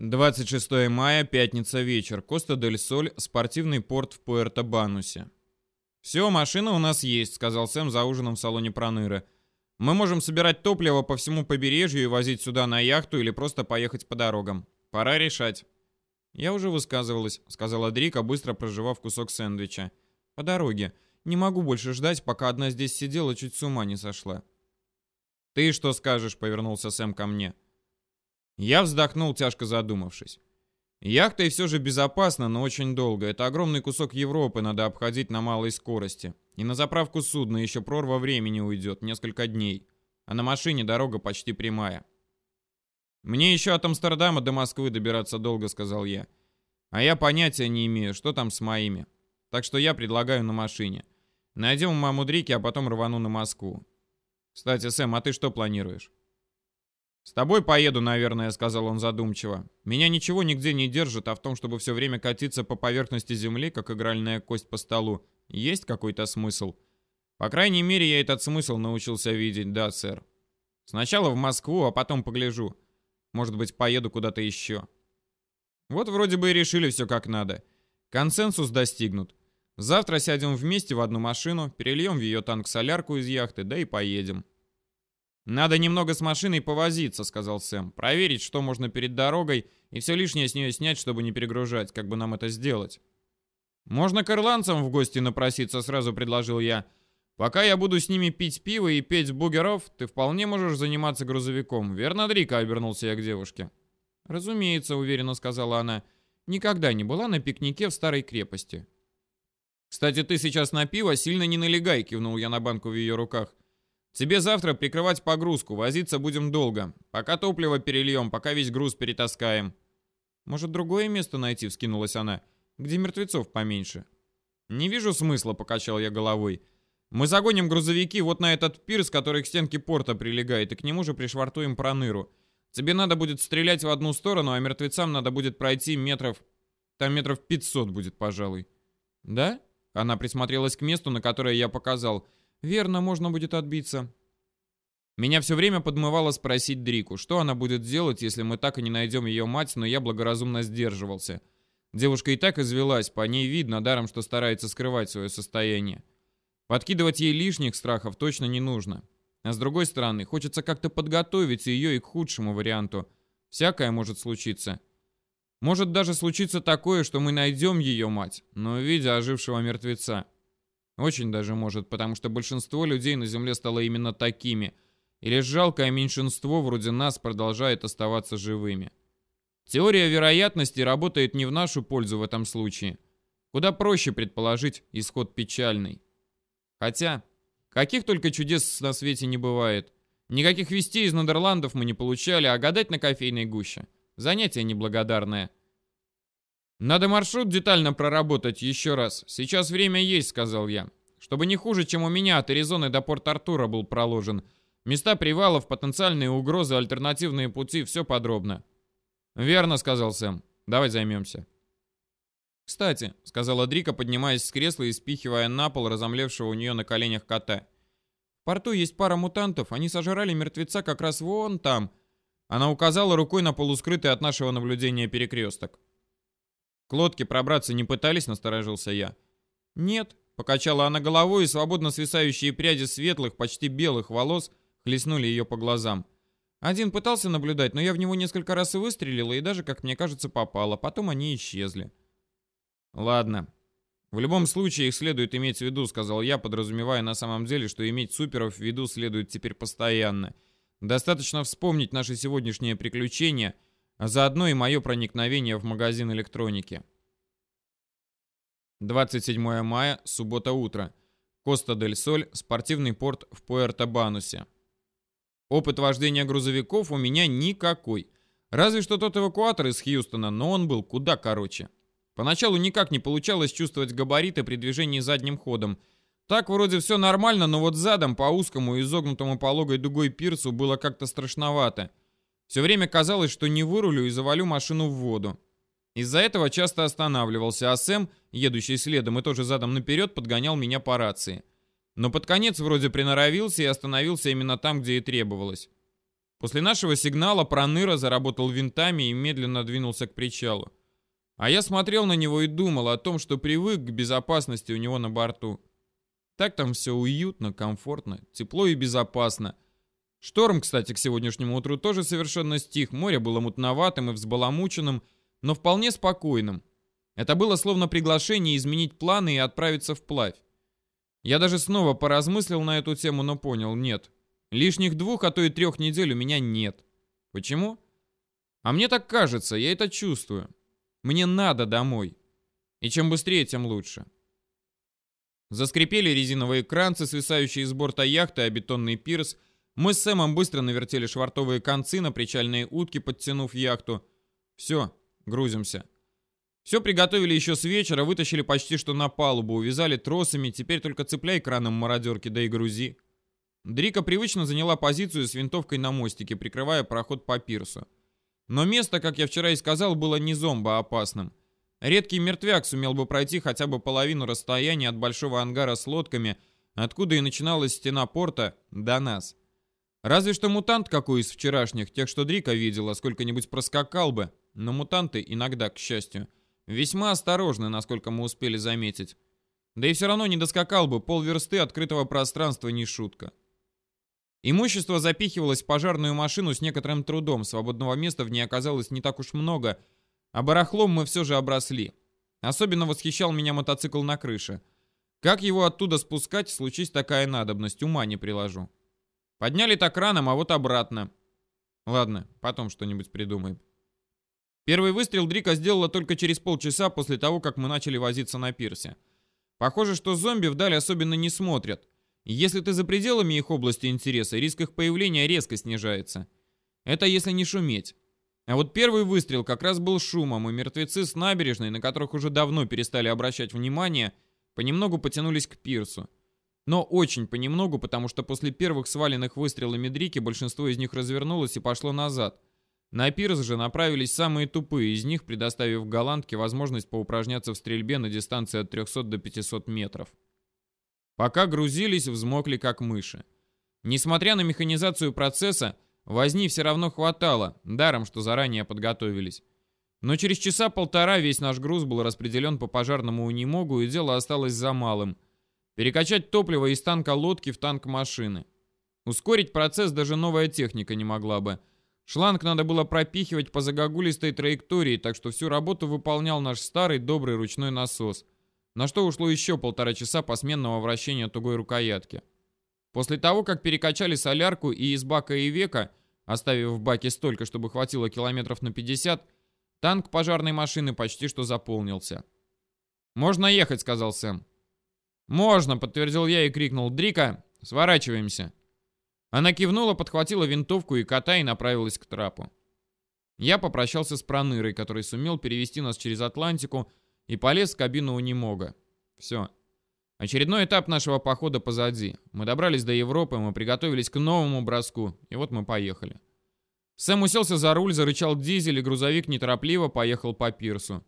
26 мая, пятница вечер. Коста-дель-Соль, спортивный порт в Пуэрто-Банусе. «Все, машина у нас есть», — сказал Сэм за ужином в салоне Проныры. «Мы можем собирать топливо по всему побережью и возить сюда на яхту или просто поехать по дорогам. Пора решать». «Я уже высказывалась», — сказала Дрика, быстро проживав кусок сэндвича. «По дороге. Не могу больше ждать, пока одна здесь сидела, чуть с ума не сошла». «Ты что скажешь?» — повернулся Сэм ко мне. Я вздохнул, тяжко задумавшись. Яхта и все же безопасна, но очень долго. Это огромный кусок Европы, надо обходить на малой скорости. И на заправку судна еще прорва времени уйдет, несколько дней. А на машине дорога почти прямая. «Мне еще от Амстердама до Москвы добираться долго», — сказал я. «А я понятия не имею, что там с моими. Так что я предлагаю на машине. Найдем маму Дрики, а потом рвану на Москву. Кстати, Сэм, а ты что планируешь?» «С тобой поеду, наверное», — сказал он задумчиво. «Меня ничего нигде не держит, а в том, чтобы все время катиться по поверхности земли, как игральная кость по столу, есть какой-то смысл. По крайней мере, я этот смысл научился видеть, да, сэр. Сначала в Москву, а потом погляжу. Может быть, поеду куда-то еще». Вот вроде бы и решили все как надо. Консенсус достигнут. Завтра сядем вместе в одну машину, перельем в ее танк солярку из яхты, да и поедем. «Надо немного с машиной повозиться», — сказал Сэм. «Проверить, что можно перед дорогой, и все лишнее с нее снять, чтобы не перегружать. Как бы нам это сделать?» «Можно к ирландцам в гости напроситься», — сразу предложил я. «Пока я буду с ними пить пиво и петь бугеров, ты вполне можешь заниматься грузовиком. Верно, Дрика?» — обернулся я к девушке. «Разумеется», — уверенно сказала она. «Никогда не была на пикнике в старой крепости». «Кстати, ты сейчас на пиво сильно не налегай», — кивнул я на банку в ее руках. Тебе завтра прикрывать погрузку, возиться будем долго. Пока топливо перельем, пока весь груз перетаскаем. Может, другое место найти, вскинулась она, где мертвецов поменьше. Не вижу смысла, покачал я головой. Мы загоним грузовики вот на этот пирс, который к стенке порта прилегает, и к нему же пришвартуем проныру. Тебе надо будет стрелять в одну сторону, а мертвецам надо будет пройти метров... Там метров 500 будет, пожалуй. Да? Она присмотрелась к месту, на которое я показал. Верно, можно будет отбиться. Меня все время подмывало спросить Дрику, что она будет делать, если мы так и не найдем ее мать, но я благоразумно сдерживался. Девушка и так извелась, по ней видно, даром, что старается скрывать свое состояние. Подкидывать ей лишних страхов точно не нужно. А с другой стороны, хочется как-то подготовить ее и к худшему варианту. Всякое может случиться. Может даже случиться такое, что мы найдем ее мать, но видя ожившего мертвеца. Очень даже может, потому что большинство людей на Земле стало именно такими. И лишь жалкое меньшинство вроде нас продолжает оставаться живыми. Теория вероятности работает не в нашу пользу в этом случае. Куда проще предположить исход печальный. Хотя, каких только чудес на свете не бывает. Никаких вестей из Нидерландов мы не получали, а гадать на кофейной гуще. Занятие неблагодарное. «Надо маршрут детально проработать еще раз. Сейчас время есть», — сказал я. «Чтобы не хуже, чем у меня от Аризоны до Порт-Артура был проложен. Места привалов, потенциальные угрозы, альтернативные пути, все подробно». «Верно», — сказал Сэм. «Давай займемся». «Кстати», — сказала Дрика, поднимаясь с кресла и спихивая на пол разомлевшего у нее на коленях кота. «В порту есть пара мутантов. Они сожрали мертвеца как раз вон там». Она указала рукой на полускрытый от нашего наблюдения перекресток. К лодке пробраться не пытались, насторожился я. Нет, покачала она головой, и свободно свисающие пряди светлых, почти белых волос хлестнули ее по глазам. Один пытался наблюдать, но я в него несколько раз и выстрелила, и даже, как мне кажется, попала. Потом они исчезли. Ладно. В любом случае их следует иметь в виду, сказал я, подразумевая на самом деле, что иметь суперов в виду следует теперь постоянно. Достаточно вспомнить наши сегодняшние приключения — а заодно и мое проникновение в магазин электроники. 27 мая, суббота утро. Коста-дель-Соль, спортивный порт в Пуэрто-Банусе. Опыт вождения грузовиков у меня никакой. Разве что тот эвакуатор из Хьюстона, но он был куда короче. Поначалу никак не получалось чувствовать габариты при движении задним ходом. Так вроде все нормально, но вот задом по узкому изогнутому пологой дугой пирсу было как-то страшновато. Все время казалось, что не вырулю и завалю машину в воду. Из-за этого часто останавливался, а Сэм, едущий следом и тоже задом наперед, подгонял меня по рации. Но под конец вроде приноровился и остановился именно там, где и требовалось. После нашего сигнала Проныра заработал винтами и медленно двинулся к причалу. А я смотрел на него и думал о том, что привык к безопасности у него на борту. Так там все уютно, комфортно, тепло и безопасно. Шторм, кстати, к сегодняшнему утру тоже совершенно стих. Море было мутноватым и взбаламученным, но вполне спокойным. Это было словно приглашение изменить планы и отправиться вплавь. Я даже снова поразмыслил на эту тему, но понял, нет. Лишних двух, а то и трех недель у меня нет. Почему? А мне так кажется, я это чувствую. Мне надо домой. И чем быстрее, тем лучше. Заскрипели резиновые кранцы, свисающие с борта яхты, а бетонный пирс. Мы с Сэмом быстро навертели швартовые концы на причальные утки, подтянув яхту. Все, грузимся. Все приготовили еще с вечера, вытащили почти что на палубу, увязали тросами, теперь только цепляй краном мародерки, да и грузи. Дрика привычно заняла позицию с винтовкой на мостике, прикрывая проход по пирсу. Но место, как я вчера и сказал, было не зомбо опасным. Редкий мертвяк сумел бы пройти хотя бы половину расстояния от большого ангара с лодками, откуда и начиналась стена порта, до нас. Разве что мутант какой из вчерашних, тех, что Дрика видела, сколько-нибудь проскакал бы, но мутанты иногда, к счастью, весьма осторожны, насколько мы успели заметить. Да и все равно не доскакал бы, полверсты открытого пространства не шутка. Имущество запихивалось в пожарную машину с некоторым трудом, свободного места в ней оказалось не так уж много, а барахлом мы все же обросли. Особенно восхищал меня мотоцикл на крыше. Как его оттуда спускать, случись такая надобность, ума не приложу. Подняли так раном, а вот обратно. Ладно, потом что-нибудь придумаем. Первый выстрел Дрика сделала только через полчаса после того, как мы начали возиться на пирсе. Похоже, что зомби вдали особенно не смотрят. Если ты за пределами их области интереса, риск их появления резко снижается. Это если не шуметь. А вот первый выстрел как раз был шумом, и мертвецы с набережной, на которых уже давно перестали обращать внимание, понемногу потянулись к пирсу. Но очень понемногу, потому что после первых сваленных выстрелами Дрики большинство из них развернулось и пошло назад. На пирс же направились самые тупые из них, предоставив голландке возможность поупражняться в стрельбе на дистанции от 300 до 500 метров. Пока грузились, взмокли как мыши. Несмотря на механизацию процесса, возни все равно хватало, даром, что заранее подготовились. Но через часа полтора весь наш груз был распределен по пожарному унимогу, и дело осталось за малым. Перекачать топливо из танка лодки в танк машины. Ускорить процесс даже новая техника не могла бы. Шланг надо было пропихивать по загогулистой траектории, так что всю работу выполнял наш старый добрый ручной насос – на что ушло еще полтора часа посменного вращения тугой рукоятки. После того, как перекачали солярку и из бака и века, оставив в баке столько, чтобы хватило километров на 50, танк пожарной машины почти что заполнился. «Можно ехать», — сказал Сэм. «Можно», — подтвердил я и крикнул. «Дрика, сворачиваемся». Она кивнула, подхватила винтовку и кота и направилась к трапу. Я попрощался с Пронырой, который сумел перевести нас через Атлантику, и полез в кабину унемога. Все. Очередной этап нашего похода позади. Мы добрались до Европы, мы приготовились к новому броску, и вот мы поехали. Сэм уселся за руль, зарычал дизель, и грузовик неторопливо поехал по пирсу.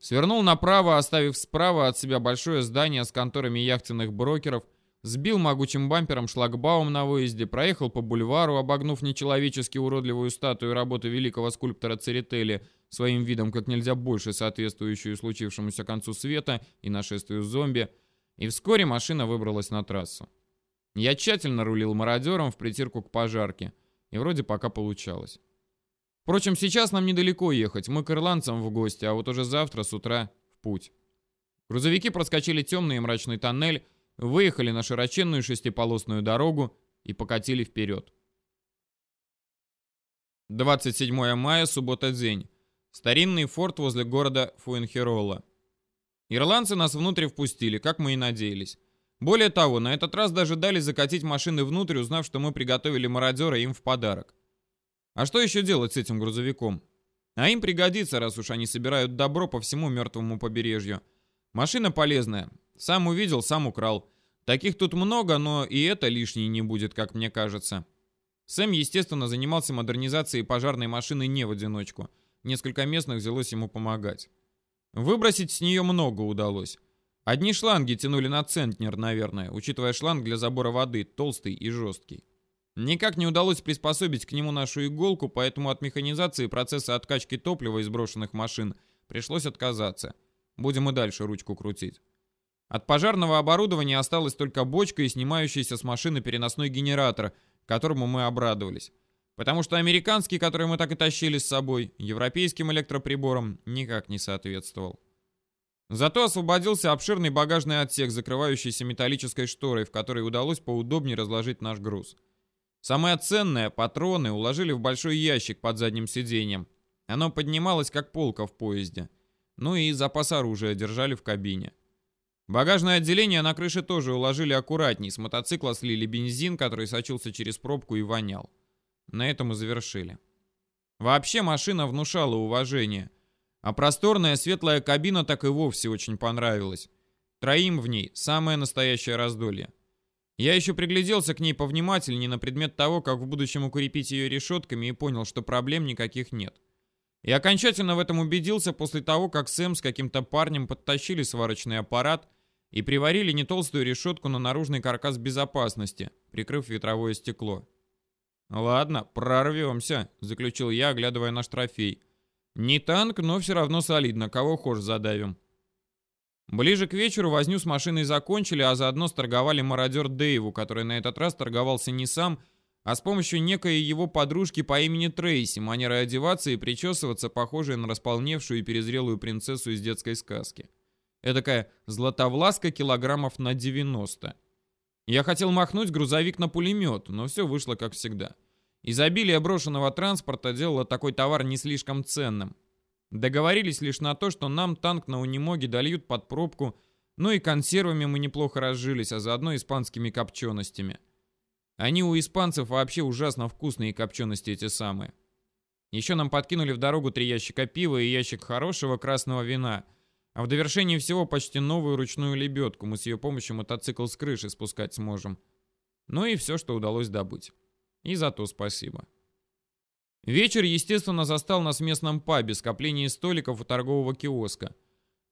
Свернул направо, оставив справа от себя большое здание с конторами яхтенных брокеров – сбил могучим бампером шлагбаум на выезде, проехал по бульвару, обогнув нечеловечески уродливую статую работы великого скульптора Церетели, своим видом как нельзя больше соответствующую случившемуся концу света и нашествию зомби, и вскоре машина выбралась на трассу. Я тщательно рулил мародером в притирку к пожарке, и вроде пока получалось. Впрочем, сейчас нам недалеко ехать, мы к ирландцам в гости, а вот уже завтра с утра в путь. Грузовики проскочили темный и мрачный тоннель, выехали на широченную шестиполосную дорогу и покатили вперед. 27 мая, суббота-день. Старинный форт возле города Фуэнхерола. Ирландцы нас внутрь впустили, как мы и надеялись. Более того, на этот раз даже дали закатить машины внутрь, узнав, что мы приготовили мародера им в подарок. А что еще делать с этим грузовиком? А им пригодится, раз уж они собирают добро по всему мертвому побережью. Машина полезная, сам увидел, сам украл. Таких тут много, но и это лишней не будет, как мне кажется. Сэм, естественно, занимался модернизацией пожарной машины не в одиночку. Несколько местных взялось ему помогать. Выбросить с нее много удалось. Одни шланги тянули на центнер, наверное, учитывая шланг для забора воды, толстый и жесткий. Никак не удалось приспособить к нему нашу иголку, поэтому от механизации процесса откачки топлива из брошенных машин пришлось отказаться. Будем и дальше ручку крутить. От пожарного оборудования осталась только бочка и снимающийся с машины переносной генератор, которому мы обрадовались. Потому что американский, который мы так и тащили с собой, европейским электроприборам никак не соответствовал. Зато освободился обширный багажный отсек, закрывающийся металлической шторой, в которой удалось поудобнее разложить наш груз. Самое ценное, патроны, уложили в большой ящик под задним сиденьем. Оно поднималось, как полка в поезде. Ну и запас оружия держали в кабине. Багажное отделение на крыше тоже уложили аккуратней. С мотоцикла слили бензин, который сочился через пробку и вонял. На этом и завершили. Вообще машина внушала уважение. А просторная светлая кабина так и вовсе очень понравилась. Троим в ней самое настоящее раздолье. Я еще пригляделся к ней повнимательнее на предмет того, как в будущем укрепить ее решетками и понял, что проблем никаких нет. И окончательно в этом убедился после того, как Сэм с каким-то парнем подтащили сварочный аппарат – и приварили не толстую решетку на наружный каркас безопасности, прикрыв ветровое стекло. «Ладно, прорвемся», — заключил я, оглядывая наш трофей. «Не танк, но все равно солидно, кого хошь задавим». Ближе к вечеру возню с машиной закончили, а заодно сторговали мародер Дэйву, который на этот раз торговался не сам, а с помощью некой его подружки по имени Трейси, манерой одеваться и причесываться, похожей на располневшую и перезрелую принцессу из детской сказки. Эдакая златовласка килограммов на 90. Я хотел махнуть грузовик на пулемет, но все вышло как всегда. Изобилие брошенного транспорта делало такой товар не слишком ценным. Договорились лишь на то, что нам танк на унемоге дольют под пробку, ну и консервами мы неплохо разжились, а заодно испанскими копченостями. Они у испанцев вообще ужасно вкусные копчености эти самые. Еще нам подкинули в дорогу три ящика пива и ящик хорошего красного вина – а в довершении всего почти новую ручную лебедку. Мы с ее помощью мотоцикл с крыши спускать сможем. Ну и все, что удалось добыть. И за то спасибо. Вечер, естественно, застал нас в местном пабе, скоплении столиков у торгового киоска.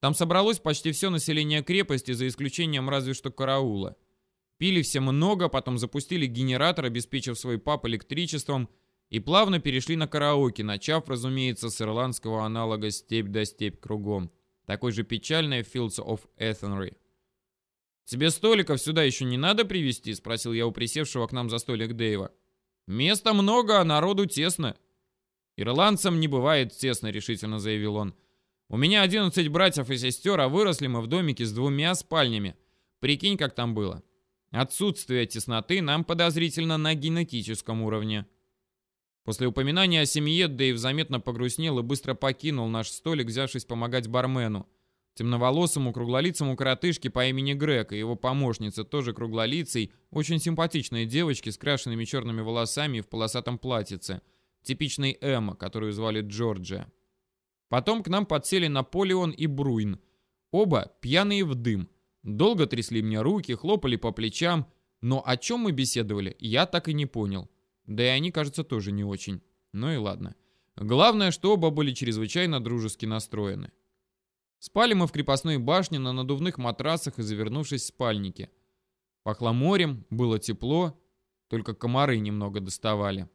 Там собралось почти все население крепости, за исключением разве что караула. Пили все много, потом запустили генератор, обеспечив свой паб электричеством, и плавно перешли на караоке, начав, разумеется, с ирландского аналога «Степь да степь кругом» такой же печальной Fields of Athenry. «Тебе столиков сюда еще не надо привезти?» — спросил я у присевшего к нам за столик Дэйва. «Места много, а народу тесно». «Ирландцам не бывает тесно», — решительно заявил он. «У меня 11 братьев и сестер, а выросли мы в домике с двумя спальнями. Прикинь, как там было. Отсутствие тесноты нам подозрительно на генетическом уровне». После упоминания о семье Дэйв заметно погрустнел и быстро покинул наш столик, взявшись помогать бармену. Темноволосому круглолицому коротышке по имени Грег и его помощнице, тоже круглолицей, очень симпатичной девочке с крашенными черными волосами и в полосатом платьице, типичной Эмма, которую звали Джорджия. Потом к нам подсели Наполеон и Бруин. Оба пьяные в дым. Долго трясли мне руки, хлопали по плечам, но о чем мы беседовали, я так и не понял. Да и они, кажется, тоже не очень. Ну и ладно. Главное, что оба были чрезвычайно дружески настроены. Спали мы в крепостной башне на надувных матрасах и завернувшись в спальники. Пахло морем, было тепло, только комары немного доставали.